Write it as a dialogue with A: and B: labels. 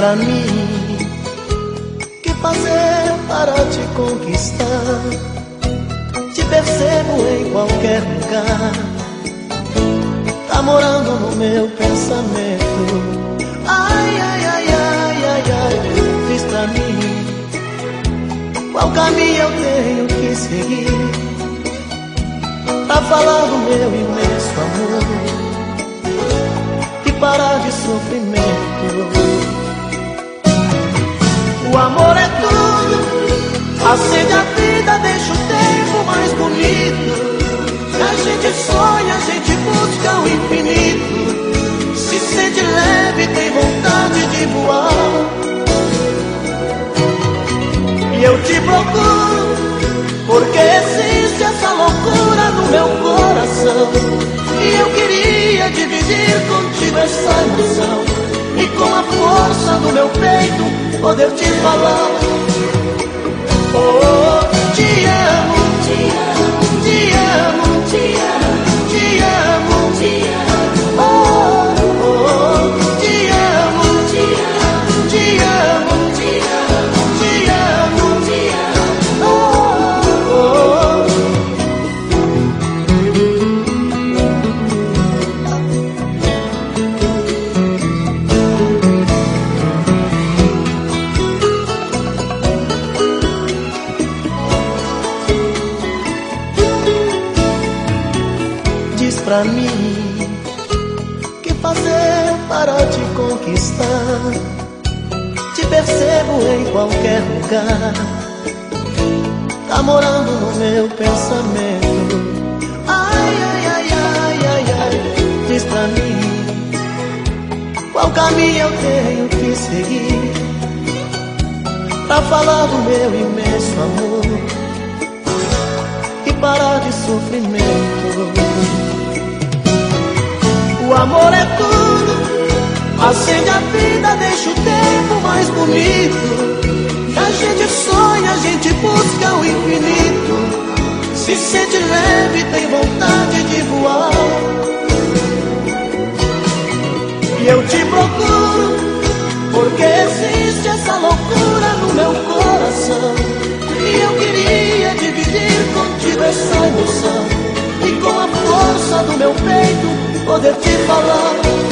A: pra mim que fazer para te conquistar. Te percebo em qualquer lugar, tá morando no meu pensamento. Ai, ai, ai, ai, ai, ai, diz pra mim qual caminho eu tenho que seguir pra falar do meu imenso amor e parar de sofrimento. Meu coração. E eu queria dividir contigo essa emoção. E com a força do meu peito poder te falar. Pra mim que fazer para te conquistar. Te percebo em qualquer lugar, tá morando no meu pensamento. Ai, ai, ai, ai, ai, ai, diz pra mim qual caminho eu tenho que seguir pra falar do meu imenso amor e parar de sofrimento. Amor é tudo, acende a vida, deixa o tempo mais bonito. A gente sonha, a gente busca o infinito. Se sente leve, tem vontade de voar. E eu te procuro, porque existe essa loucura no meu coração. E eu queria dividir contigo essa emoção. E com a força do meu peito poder te falar